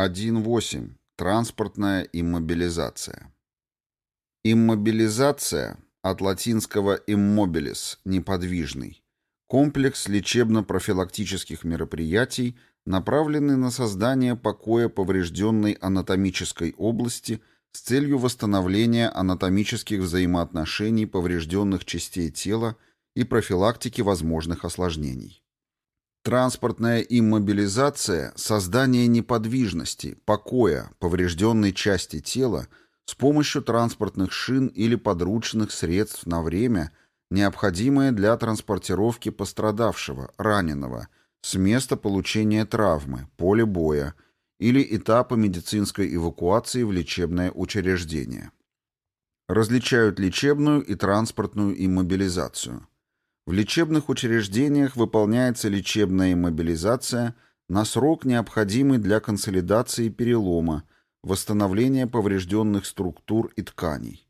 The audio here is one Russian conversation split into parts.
1.8. Транспортная иммобилизация. Иммобилизация от латинского immobilis – неподвижный. Комплекс лечебно-профилактических мероприятий, направленный на создание покоя поврежденной анатомической области с целью восстановления анатомических взаимоотношений поврежденных частей тела и профилактики возможных осложнений. Транспортная иммобилизация – создание неподвижности, покоя, поврежденной части тела с помощью транспортных шин или подручных средств на время, необходимое для транспортировки пострадавшего, раненого, с места получения травмы, поля боя или этапа медицинской эвакуации в лечебное учреждение. Различают лечебную и транспортную иммобилизацию. В лечебных учреждениях выполняется лечебная иммобилизация на срок, необходимый для консолидации перелома, восстановления поврежденных структур и тканей.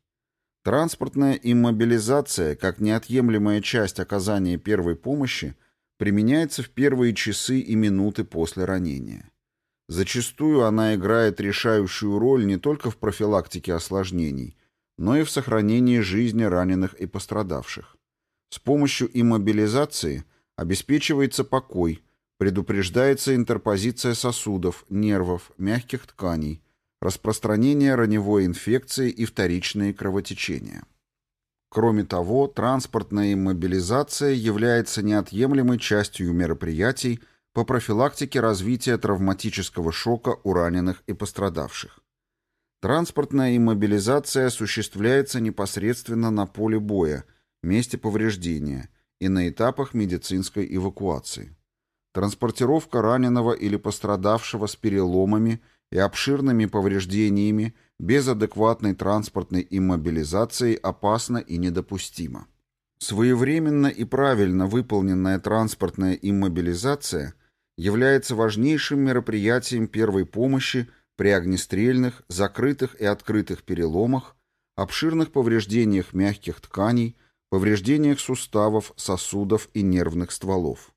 Транспортная иммобилизация, как неотъемлемая часть оказания первой помощи, применяется в первые часы и минуты после ранения. Зачастую она играет решающую роль не только в профилактике осложнений, но и в сохранении жизни раненых и пострадавших. С помощью иммобилизации обеспечивается покой, предупреждается интерпозиция сосудов, нервов, мягких тканей, распространение раневой инфекции и вторичные кровотечения. Кроме того, транспортная иммобилизация является неотъемлемой частью мероприятий по профилактике развития травматического шока у раненых и пострадавших. Транспортная иммобилизация осуществляется непосредственно на поле боя – месте повреждения и на этапах медицинской эвакуации. Транспортировка раненого или пострадавшего с переломами и обширными повреждениями без адекватной транспортной иммобилизации опасна и недопустима. Своевременно и правильно выполненная транспортная иммобилизация является важнейшим мероприятием первой помощи при огнестрельных, закрытых и открытых переломах, обширных повреждениях мягких тканей, повреждениях суставов, сосудов и нервных стволов.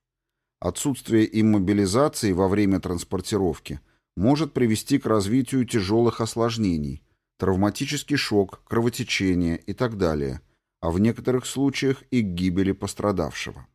Отсутствие иммобилизации во время транспортировки может привести к развитию тяжелых осложнений, травматический шок, кровотечение и так далее, а в некоторых случаях и к гибели пострадавшего.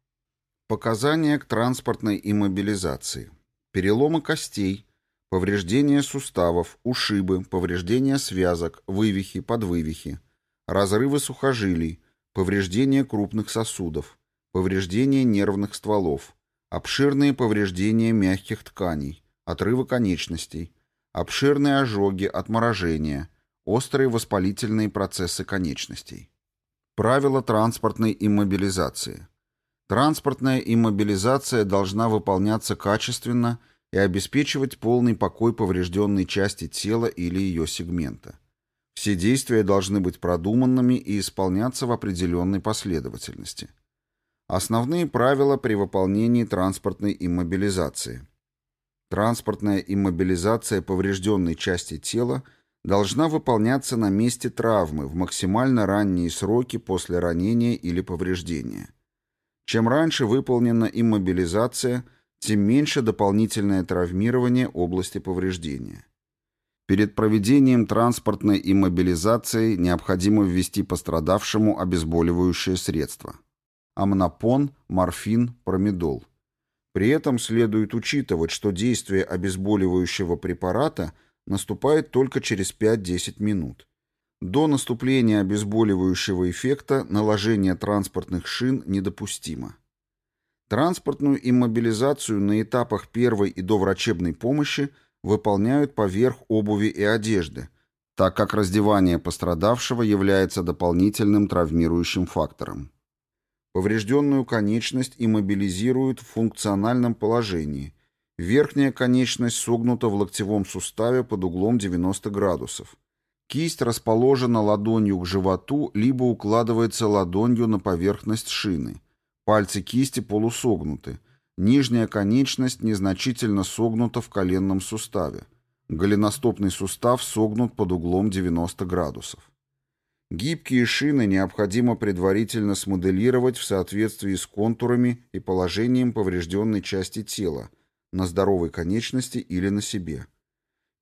Показания к транспортной иммобилизации. Переломы костей, повреждения суставов, ушибы, повреждения связок, вывихи, подвывихи, разрывы сухожилий, повреждение крупных сосудов, повреждение нервных стволов, обширные повреждения мягких тканей, отрывы конечностей, обширные ожоги, отморожения, острые воспалительные процессы конечностей. Правила транспортной иммобилизации. Транспортная иммобилизация должна выполняться качественно и обеспечивать полный покой поврежденной части тела или ее сегмента. Все действия должны быть продуманными и исполняться в определенной последовательности. Основные правила при выполнении транспортной иммобилизации. Транспортная иммобилизация поврежденной части тела должна выполняться на месте травмы в максимально ранние сроки после ранения или повреждения. Чем раньше выполнена иммобилизация, тем меньше дополнительное травмирование области повреждения. Перед проведением транспортной иммобилизации необходимо ввести пострадавшему обезболивающее средство. Амнопон, морфин, промедол. При этом следует учитывать, что действие обезболивающего препарата наступает только через 5-10 минут. До наступления обезболивающего эффекта наложение транспортных шин недопустимо. Транспортную иммобилизацию на этапах первой и доврачебной помощи – выполняют поверх обуви и одежды, так как раздевание пострадавшего является дополнительным травмирующим фактором. Поврежденную конечность иммобилизируют в функциональном положении. Верхняя конечность согнута в локтевом суставе под углом 90 градусов. Кисть расположена ладонью к животу, либо укладывается ладонью на поверхность шины. Пальцы кисти полусогнуты. Нижняя конечность незначительно согнута в коленном суставе. Голеностопный сустав согнут под углом 90 градусов. Гибкие шины необходимо предварительно смоделировать в соответствии с контурами и положением поврежденной части тела, на здоровой конечности или на себе.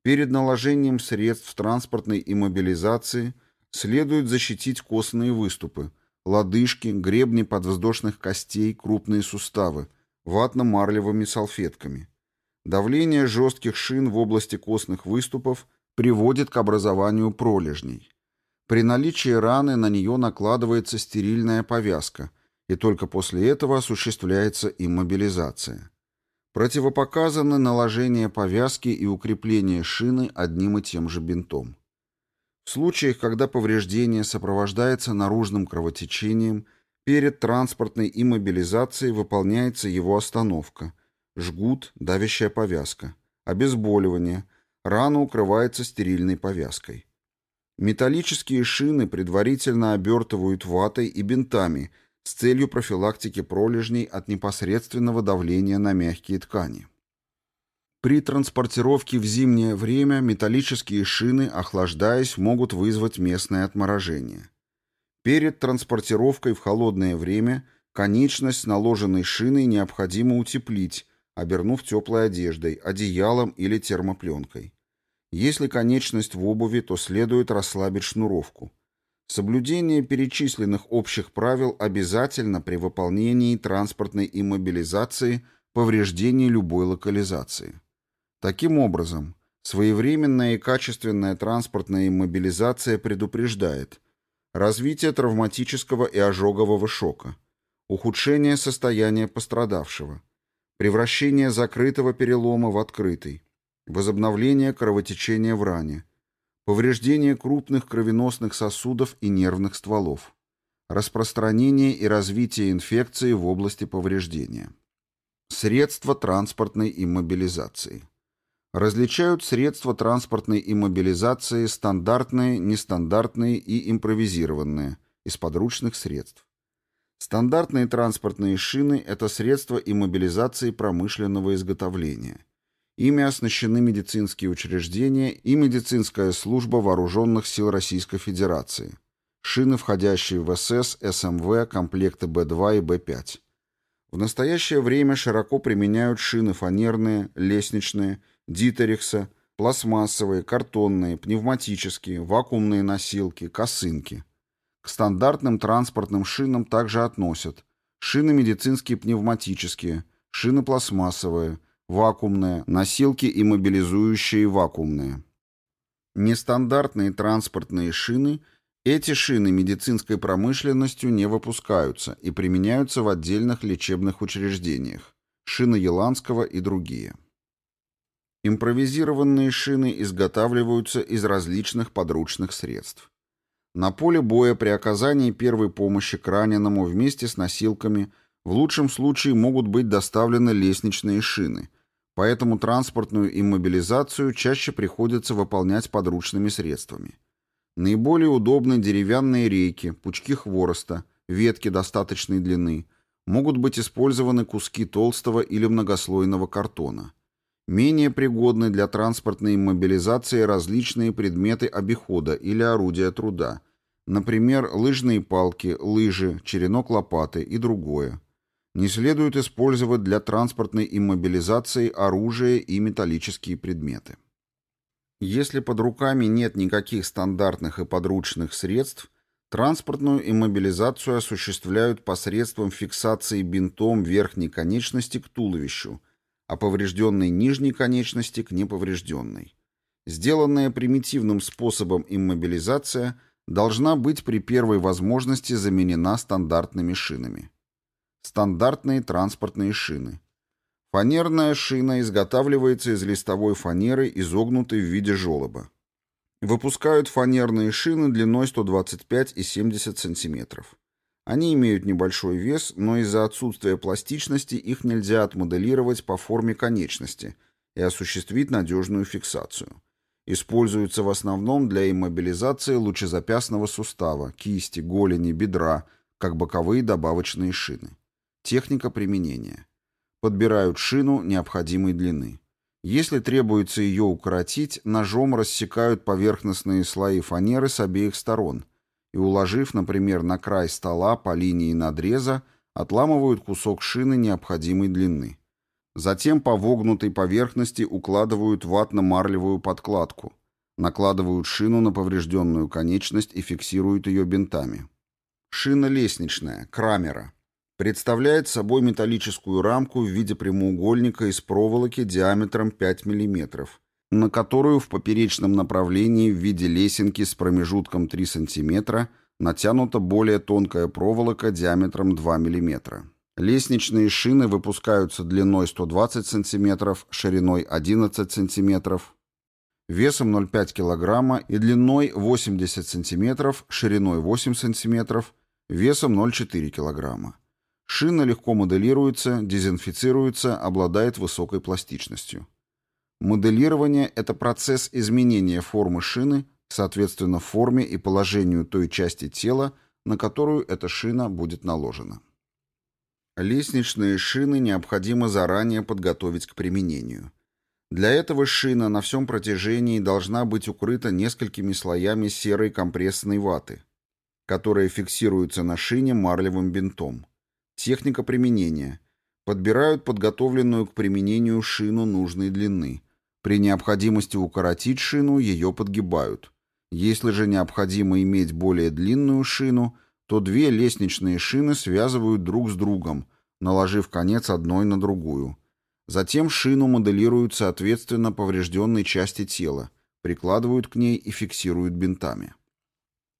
Перед наложением средств транспортной иммобилизации следует защитить костные выступы, лодыжки, гребни подвздошных костей, крупные суставы, ватно-марлевыми салфетками. Давление жестких шин в области костных выступов приводит к образованию пролежней. При наличии раны на нее накладывается стерильная повязка, и только после этого осуществляется иммобилизация. Противопоказаны наложение повязки и укрепление шины одним и тем же бинтом. В случаях, когда повреждение сопровождается наружным кровотечением, перед транспортной иммобилизацией выполняется его остановка, жгут, давящая повязка, обезболивание, рана укрывается стерильной повязкой. Металлические шины предварительно обертывают ватой и бинтами – с целью профилактики пролежней от непосредственного давления на мягкие ткани. При транспортировке в зимнее время металлические шины, охлаждаясь, могут вызвать местное отморожение. Перед транспортировкой в холодное время конечность наложенной шиной необходимо утеплить, обернув теплой одеждой, одеялом или термопленкой. Если конечность в обуви, то следует расслабить шнуровку. Соблюдение перечисленных общих правил обязательно при выполнении транспортной иммобилизации повреждений любой локализации. Таким образом, своевременная и качественная транспортная иммобилизация предупреждает развитие травматического и ожогового шока, ухудшение состояния пострадавшего, превращение закрытого перелома в открытый, возобновление кровотечения в ране, повреждение крупных кровеносных сосудов и нервных стволов, распространение и развитие инфекции в области повреждения. Средства транспортной иммобилизации. Различают средства транспортной иммобилизации стандартные, нестандартные и импровизированные из подручных средств. Стандартные транспортные шины – это средства иммобилизации промышленного изготовления. Ими оснащены медицинские учреждения и медицинская служба вооруженных сил Российской Федерации. Шины, входящие в СС, СМВ, комплекты Б2 и Б5. В настоящее время широко применяют шины фанерные, лестничные, дитерикса, пластмассовые, картонные, пневматические, вакуумные носилки, косынки. К стандартным транспортным шинам также относят шины медицинские пневматические, шины пластмассовые, вакуумные, носилки и мобилизующие вакуумные. Нестандартные транспортные шины – эти шины медицинской промышленностью не выпускаются и применяются в отдельных лечебных учреждениях – шины Еланского и другие. Импровизированные шины изготавливаются из различных подручных средств. На поле боя при оказании первой помощи к раненому вместе с носилками в лучшем случае могут быть доставлены лестничные шины – поэтому транспортную иммобилизацию чаще приходится выполнять подручными средствами. Наиболее удобны деревянные рейки, пучки хвороста, ветки достаточной длины, могут быть использованы куски толстого или многослойного картона. Менее пригодны для транспортной иммобилизации различные предметы обихода или орудия труда, например, лыжные палки, лыжи, черенок лопаты и другое не следует использовать для транспортной иммобилизации оружие и металлические предметы. Если под руками нет никаких стандартных и подручных средств, транспортную иммобилизацию осуществляют посредством фиксации бинтом верхней конечности к туловищу, а поврежденной нижней конечности к неповрежденной. Сделанная примитивным способом иммобилизация должна быть при первой возможности заменена стандартными шинами. Стандартные транспортные шины. Фанерная шина изготавливается из листовой фанеры, изогнутой в виде желоба. Выпускают фанерные шины длиной 125 и 70 см. Они имеют небольшой вес, но из-за отсутствия пластичности их нельзя отмоделировать по форме конечности и осуществить надежную фиксацию. Используются в основном для иммобилизации лучезапястного сустава, кисти, голени, бедра, как боковые добавочные шины. Техника применения. Подбирают шину необходимой длины. Если требуется ее укоротить, ножом рассекают поверхностные слои фанеры с обеих сторон и, уложив, например, на край стола по линии надреза, отламывают кусок шины необходимой длины. Затем по вогнутой поверхности укладывают ватно-марлевую подкладку, накладывают шину на поврежденную конечность и фиксируют ее бинтами. Шина лестничная, крамера, представляет собой металлическую рамку в виде прямоугольника из проволоки диаметром 5 мм, на которую в поперечном направлении в виде лесенки с промежутком 3 см натянута более тонкая проволока диаметром 2 мм. Лестничные шины выпускаются длиной 120 см, шириной 11 см, весом 0,5 кг и длиной 80 см, шириной 8 см, весом 0,4 кг. Шина легко моделируется, дезинфицируется, обладает высокой пластичностью. Моделирование – это процесс изменения формы шины, соответственно форме и положению той части тела, на которую эта шина будет наложена. Лестничные шины необходимо заранее подготовить к применению. Для этого шина на всем протяжении должна быть укрыта несколькими слоями серой компрессной ваты, которая фиксируется на шине марлевым бинтом. Техника применения. Подбирают подготовленную к применению шину нужной длины. При необходимости укоротить шину, ее подгибают. Если же необходимо иметь более длинную шину, то две лестничные шины связывают друг с другом, наложив конец одной на другую. Затем шину моделируют соответственно поврежденной части тела, прикладывают к ней и фиксируют бинтами.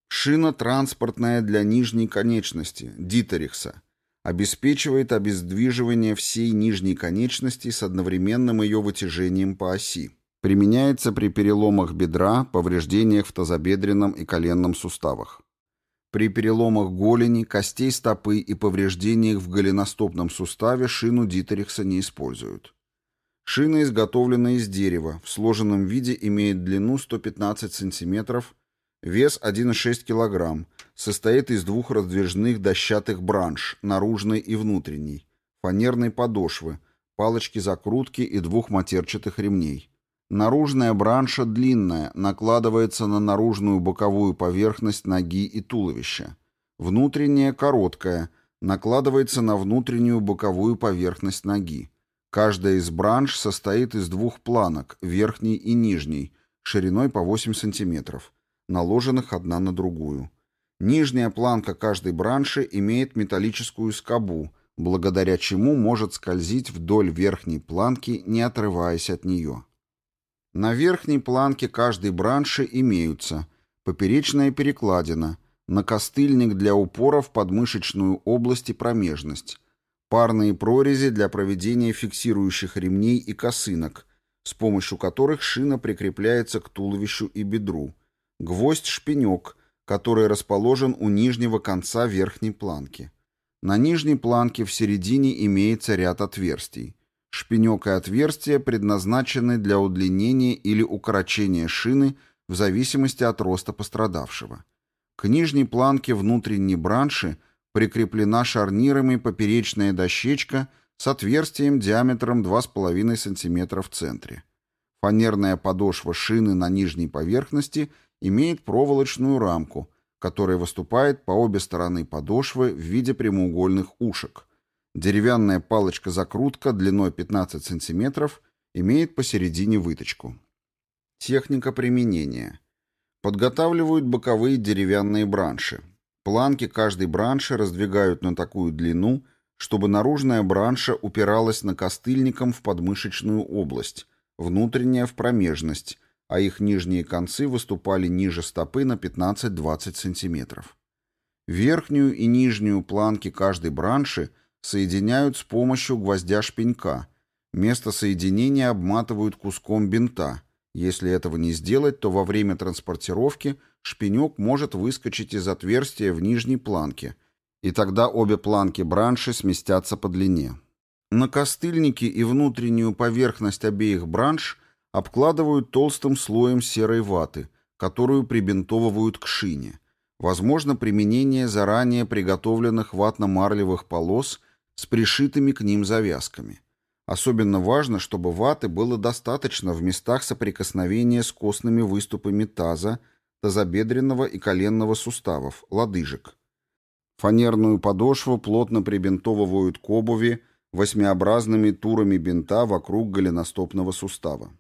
Шина транспортная для нижней конечности, дитерихса, обеспечивает обездвиживание всей нижней конечности с одновременным ее вытяжением по оси. Применяется при переломах бедра, повреждениях в тазобедренном и коленном суставах. При переломах голени, костей стопы и повреждениях в голеностопном суставе шину Дитерихса не используют. Шина изготовлена из дерева, в сложенном виде имеет длину 115 см, вес 1,6 кг, состоит из двух раздвижных дощатых бранш, наружной и внутренней, фанерной подошвы, палочки-закрутки и двух матерчатых ремней. Наружная бранша длинная, накладывается на наружную боковую поверхность ноги и туловища. Внутренняя короткая, накладывается на внутреннюю боковую поверхность ноги. Каждая из бранш состоит из двух планок, верхней и нижней, шириной по 8 см, наложенных одна на другую. Нижняя планка каждой бранши имеет металлическую скобу, благодаря чему может скользить вдоль верхней планки, не отрываясь от нее. На верхней планке каждой бранши имеются поперечная перекладина, накостыльник для упора в подмышечную область и промежность, парные прорези для проведения фиксирующих ремней и косынок, с помощью которых шина прикрепляется к туловищу и бедру, гвоздь-шпинек, который расположен у нижнего конца верхней планки. На нижней планке в середине имеется ряд отверстий. Шпинек и отверстия предназначены для удлинения или укорочения шины в зависимости от роста пострадавшего. К нижней планке внутренней бранши прикреплена шарнирами поперечная дощечка с отверстием диаметром 2,5 см в центре. Фанерная подошва шины на нижней поверхности – имеет проволочную рамку, которая выступает по обе стороны подошвы в виде прямоугольных ушек. Деревянная палочка-закрутка длиной 15 см имеет посередине выточку. Техника применения. Подготавливают боковые деревянные бранши. Планки каждой бранши раздвигают на такую длину, чтобы наружная бранша упиралась накостыльником в подмышечную область, внутренняя в промежность, а их нижние концы выступали ниже стопы на 15-20 см. Верхнюю и нижнюю планки каждой бранши соединяют с помощью гвоздя-шпенька. Место соединения обматывают куском бинта. Если этого не сделать, то во время транспортировки шпенек может выскочить из отверстия в нижней планке, и тогда обе планки бранши сместятся по длине. На костыльнике и внутреннюю поверхность обеих бранш – обкладывают толстым слоем серой ваты, которую прибинтовывают к шине. Возможно применение заранее приготовленных ватно-марлевых полос с пришитыми к ним завязками. Особенно важно, чтобы ваты было достаточно в местах соприкосновения с костными выступами таза, тазобедренного и коленного суставов, лодыжек. Фанерную подошву плотно прибинтовывают к обуви восьмиобразными турами бинта вокруг голеностопного сустава.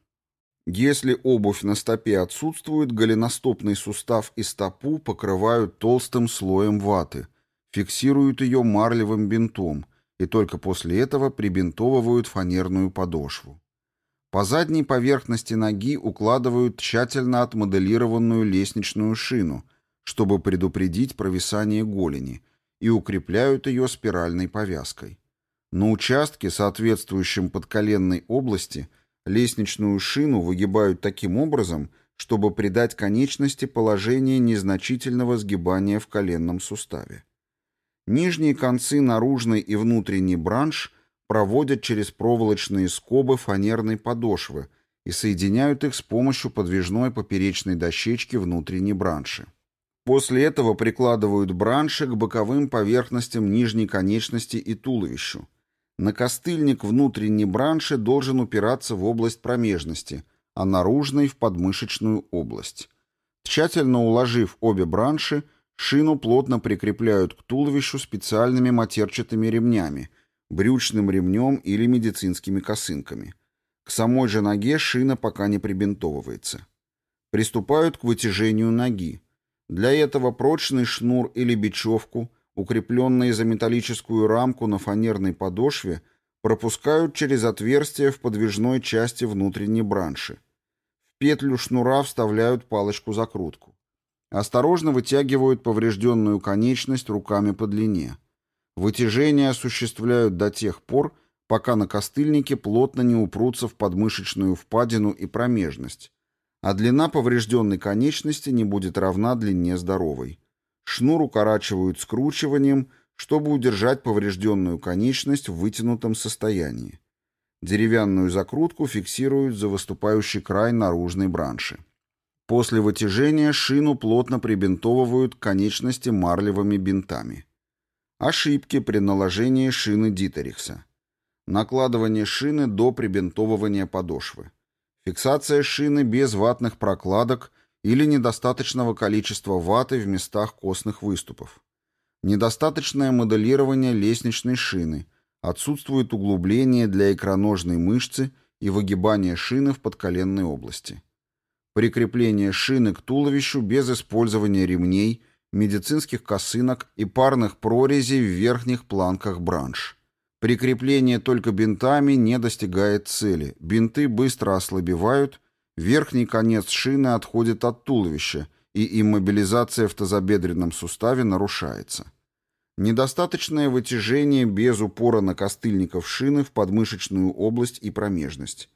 Если обувь на стопе отсутствует, голеностопный сустав и стопу покрывают толстым слоем ваты, фиксируют ее марлевым бинтом и только после этого прибинтовывают фанерную подошву. По задней поверхности ноги укладывают тщательно отмоделированную лестничную шину, чтобы предупредить провисание голени, и укрепляют ее спиральной повязкой. На участке, соответствующем подколенной области, лестничную шину выгибают таким образом, чтобы придать конечности положение незначительного сгибания в коленном суставе. Нижние концы наружной и внутренней бранш проводят через проволочные скобы фанерной подошвы и соединяют их с помощью подвижной поперечной дощечки внутренней бранши. После этого прикладывают бранши к боковым поверхностям нижней конечности и туловищу. Накостыльник внутренней бранши должен упираться в область промежности, а наружный – в подмышечную область. Тщательно уложив обе бранши – Шину плотно прикрепляют к туловищу специальными матерчатыми ремнями, брючным ремнем или медицинскими косынками. К самой же ноге шина пока не прибинтовывается. Приступают к вытяжению ноги. Для этого прочный шнур или бечевку, укрепленные за металлическую рамку на фанерной подошве, пропускают через отверстие в подвижной части внутренней бранши. В петлю шнура вставляют палочку-закрутку. Осторожно вытягивают поврежденную конечность руками по длине. Вытяжение осуществляют до тех пор, пока накостыльники плотно не упрутся в подмышечную впадину и промежность, а длина поврежденной конечности не будет равна длине здоровой. Шнур укорачивают скручиванием, чтобы удержать поврежденную конечность в вытянутом состоянии. Деревянную закрутку фиксируют за выступающий край наружной бранши. После вытяжения шину плотно прибинтовывают к конечности марлевыми бинтами. Ошибки при наложении шины Дитерихса. Накладывание шины до прибинтовывания подошвы. Фиксация шины без ватных прокладок или недостаточного количества ваты в местах костных выступов. Недостаточное моделирование лестничной шины. Отсутствует углубление для икроножной мышцы и выгибание шины в подколенной области прикрепление шины к туловищу без использования ремней, медицинских косынок и парных прорезей в верхних планках бранш. Прикрепление только бинтами не достигает цели. Бинты быстро ослабевают, верхний конец шины отходит от туловища, и иммобилизация в тазобедренном суставе нарушается. Недостаточное вытяжение без упора на костыльников шины в подмышечную область и промежность.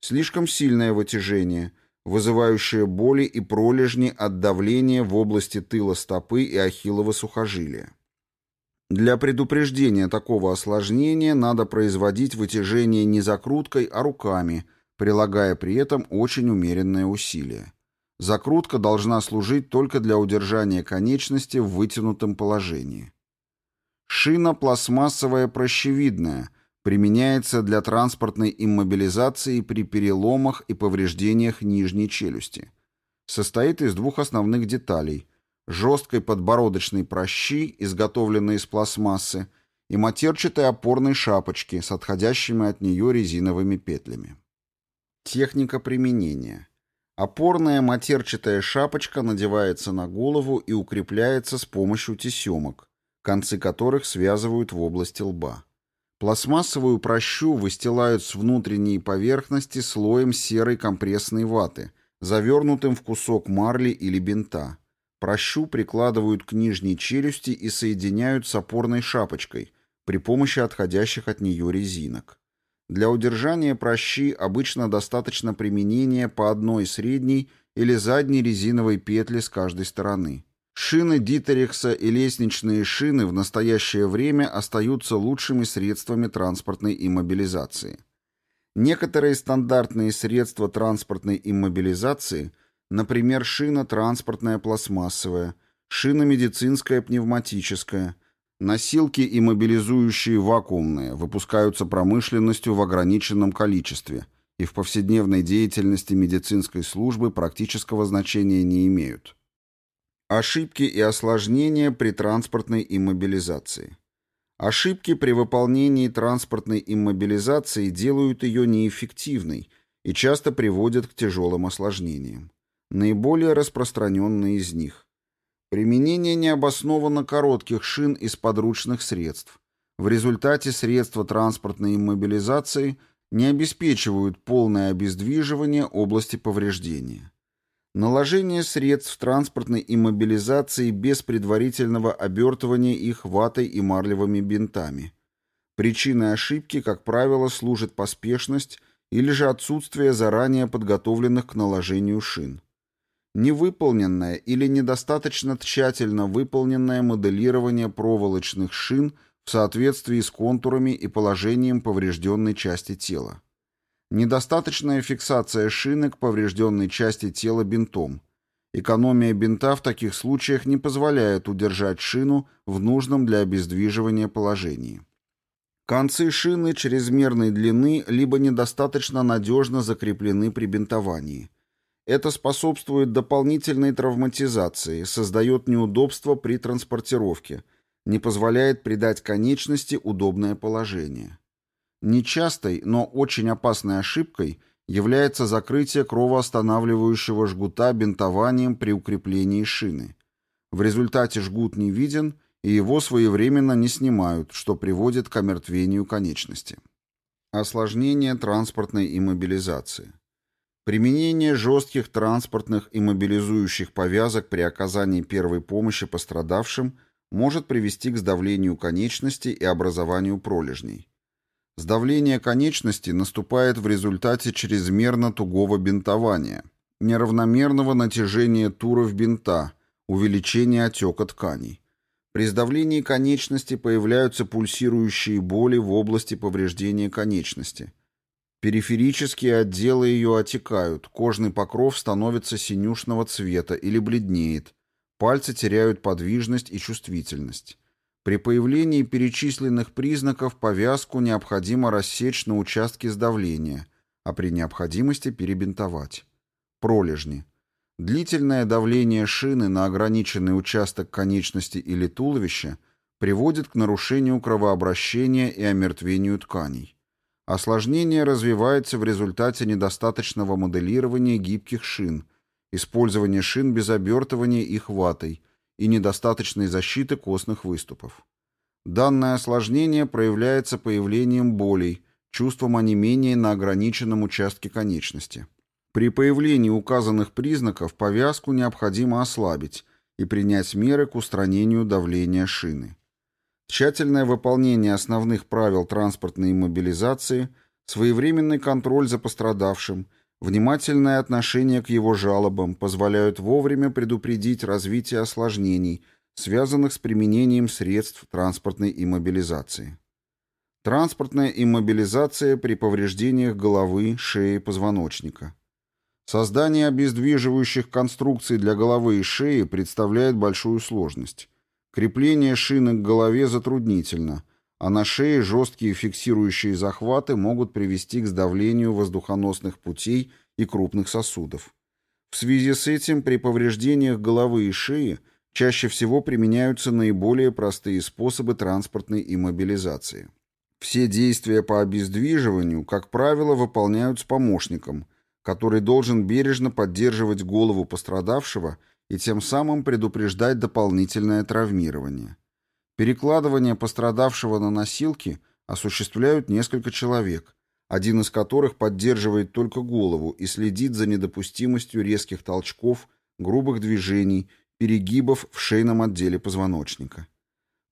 Слишком сильное вытяжение – вызывающее боли и пролежни от давления в области тыла стопы и ахиллова сухожилия. Для предупреждения такого осложнения надо производить вытяжение не закруткой, а руками, прилагая при этом очень умеренное усилие. Закрутка должна служить только для удержания конечности в вытянутом положении. Шина пластмассовая прощевидная – Применяется для транспортной иммобилизации при переломах и повреждениях нижней челюсти. Состоит из двух основных деталей – жесткой подбородочной прощи, изготовленной из пластмассы, и матерчатой опорной шапочки с отходящими от нее резиновыми петлями. Техника применения. Опорная матерчатая шапочка надевается на голову и укрепляется с помощью тесемок, концы которых связывают в области лба. Пластмассовую прощу выстилают с внутренней поверхности слоем серой компрессной ваты, завернутым в кусок марли или бинта. Прощу прикладывают к нижней челюсти и соединяют с опорной шапочкой при помощи отходящих от нее резинок. Для удержания прощи обычно достаточно применения по одной средней или задней резиновой петли с каждой стороны. Шины Дитерихса и лестничные шины в настоящее время остаются лучшими средствами транспортной иммобилизации. Некоторые стандартные средства транспортной иммобилизации, например, шина транспортная пластмассовая, шина медицинская пневматическая, носилки иммобилизующие вакуумные, выпускаются промышленностью в ограниченном количестве и в повседневной деятельности медицинской службы практического значения не имеют. Ошибки и осложнения при транспортной иммобилизации. Ошибки при выполнении транспортной иммобилизации делают ее неэффективной и часто приводят к тяжелым осложнениям. Наиболее распространенные из них. Применение необоснованно коротких шин из подручных средств. В результате средства транспортной иммобилизации не обеспечивают полное обездвиживание области повреждения. Наложение средств транспортной иммобилизации без предварительного обертывания их ватой и марлевыми бинтами. Причиной ошибки, как правило, служит поспешность или же отсутствие заранее подготовленных к наложению шин. Невыполненное или недостаточно тщательно выполненное моделирование проволочных шин в соответствии с контурами и положением поврежденной части тела. Недостаточная фиксация шины к поврежденной части тела бинтом. Экономия бинта в таких случаях не позволяет удержать шину в нужном для обездвиживания положении. Концы шины чрезмерной длины либо недостаточно надежно закреплены при бинтовании. Это способствует дополнительной травматизации, создает неудобства при транспортировке, не позволяет придать конечности удобное положение. Нечастой, но очень опасной ошибкой является закрытие кровоостанавливающего жгута бинтованием при укреплении шины. В результате жгут не виден, и его своевременно не снимают, что приводит к омертвению конечности. Осложнение транспортной иммобилизации. Применение жестких транспортных иммобилизующих повязок при оказании первой помощи пострадавшим может привести к сдавлению конечности и образованию пролежней. Сдавление конечности наступает в результате чрезмерно тугого бинтования, неравномерного натяжения туров бинта, увеличения отека тканей. При сдавлении конечности появляются пульсирующие боли в области повреждения конечности. Периферические отделы ее отекают, кожный покров становится синюшного цвета или бледнеет, пальцы теряют подвижность и чувствительность. При появлении перечисленных признаков повязку необходимо рассечь на участке сдавления, а при необходимости перебинтовать. Пролежни. Длительное давление шины на ограниченный участок конечности или туловища приводит к нарушению кровообращения и омертвению тканей. Осложнение развивается в результате недостаточного моделирования гибких шин, использования шин без обертывания их ватой – и недостаточной защиты костных выступов. Данное осложнение проявляется появлением болей, чувством онемения на ограниченном участке конечности. При появлении указанных признаков повязку необходимо ослабить и принять меры к устранению давления шины. Тщательное выполнение основных правил транспортной иммобилизации, своевременный контроль за пострадавшим – Внимательное отношение к его жалобам позволяют вовремя предупредить развитие осложнений, связанных с применением средств транспортной иммобилизации. Транспортная иммобилизация при повреждениях головы, шеи, позвоночника. Создание обездвиживающих конструкций для головы и шеи представляет большую сложность. Крепление шины к голове затруднительно, а на шее жесткие фиксирующие захваты могут привести к сдавлению воздухоносных путей и крупных сосудов. В связи с этим при повреждениях головы и шеи чаще всего применяются наиболее простые способы транспортной иммобилизации. Все действия по обездвиживанию, как правило, выполняют с помощником, который должен бережно поддерживать голову пострадавшего и тем самым предупреждать дополнительное травмирование. Перекладывание пострадавшего на носилки осуществляют несколько человек, один из которых поддерживает только голову и следит за недопустимостью резких толчков, грубых движений, перегибов в шейном отделе позвоночника.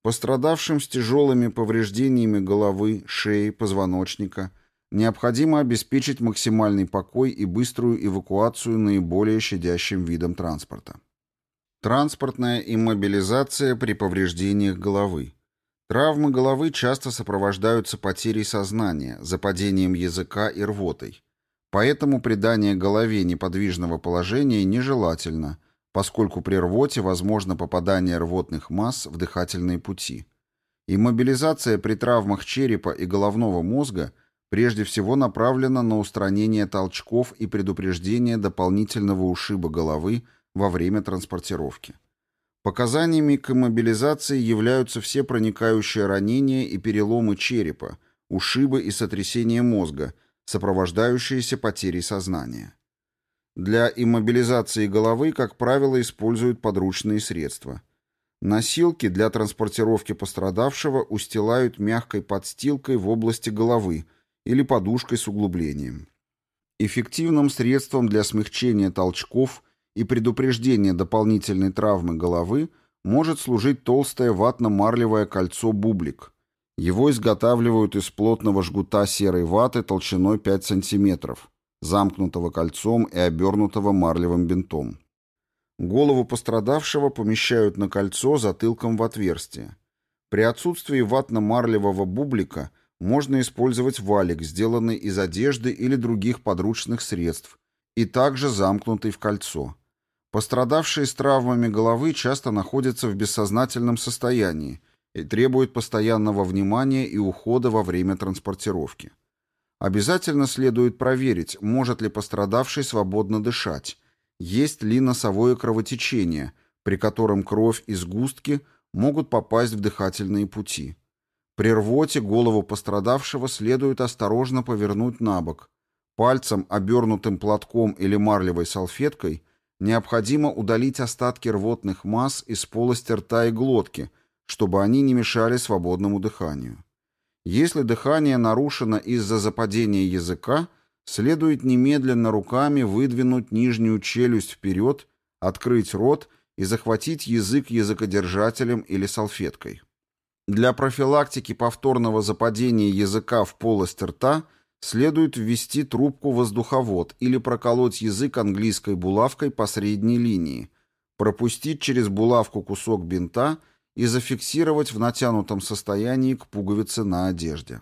Пострадавшим с тяжелыми повреждениями головы, шеи, позвоночника необходимо обеспечить максимальный покой и быструю эвакуацию наиболее щадящим видом транспорта. Транспортная иммобилизация при повреждениях головы. Травмы головы часто сопровождаются потерей сознания, западением языка и рвотой. Поэтому придание голове неподвижного положения нежелательно, поскольку при рвоте возможно попадание рвотных масс в дыхательные пути. Иммобилизация при травмах черепа и головного мозга прежде всего направлена на устранение толчков и предупреждение дополнительного ушиба головы во время транспортировки. Показаниями к иммобилизации являются все проникающие ранения и переломы черепа, ушибы и сотрясения мозга, сопровождающиеся потерей сознания. Для иммобилизации головы, как правило, используют подручные средства. Носилки для транспортировки пострадавшего устилают мягкой подстилкой в области головы или подушкой с углублением. Эффективным средством для смягчения толчков и предупреждения дополнительной травмы головы может служить толстое ватно-марлевое кольцо «Бублик». Его изготавливают из плотного жгута серой ваты толщиной 5 см, замкнутого кольцом и обернутого марлевым бинтом. Голову пострадавшего помещают на кольцо затылком в отверстие. При отсутствии ватно-марлевого бублика можно использовать валик, сделанный из одежды или других подручных средств, и также замкнутый в кольцо. Пострадавшие с травмами головы часто находятся в бессознательном состоянии и требуют постоянного внимания и ухода во время транспортировки. Обязательно следует проверить, может ли пострадавший свободно дышать, есть ли носовое кровотечение, при котором кровь и сгустки могут попасть в дыхательные пути. При рвоте голову пострадавшего следует осторожно повернуть на бок. Пальцем, обернутым платком или марлевой салфеткой, необходимо удалить остатки рвотных масс из полости рта и глотки, чтобы они не мешали свободному дыханию. Если дыхание нарушено из-за западения языка, следует немедленно руками выдвинуть нижнюю челюсть вперед, открыть рот и захватить язык языкодержателем или салфеткой. Для профилактики повторного западения языка в полость рта следует ввести трубку-воздуховод или проколоть язык английской булавкой по средней линии, пропустить через булавку кусок бинта – и зафиксировать в натянутом состоянии к пуговице на одежде.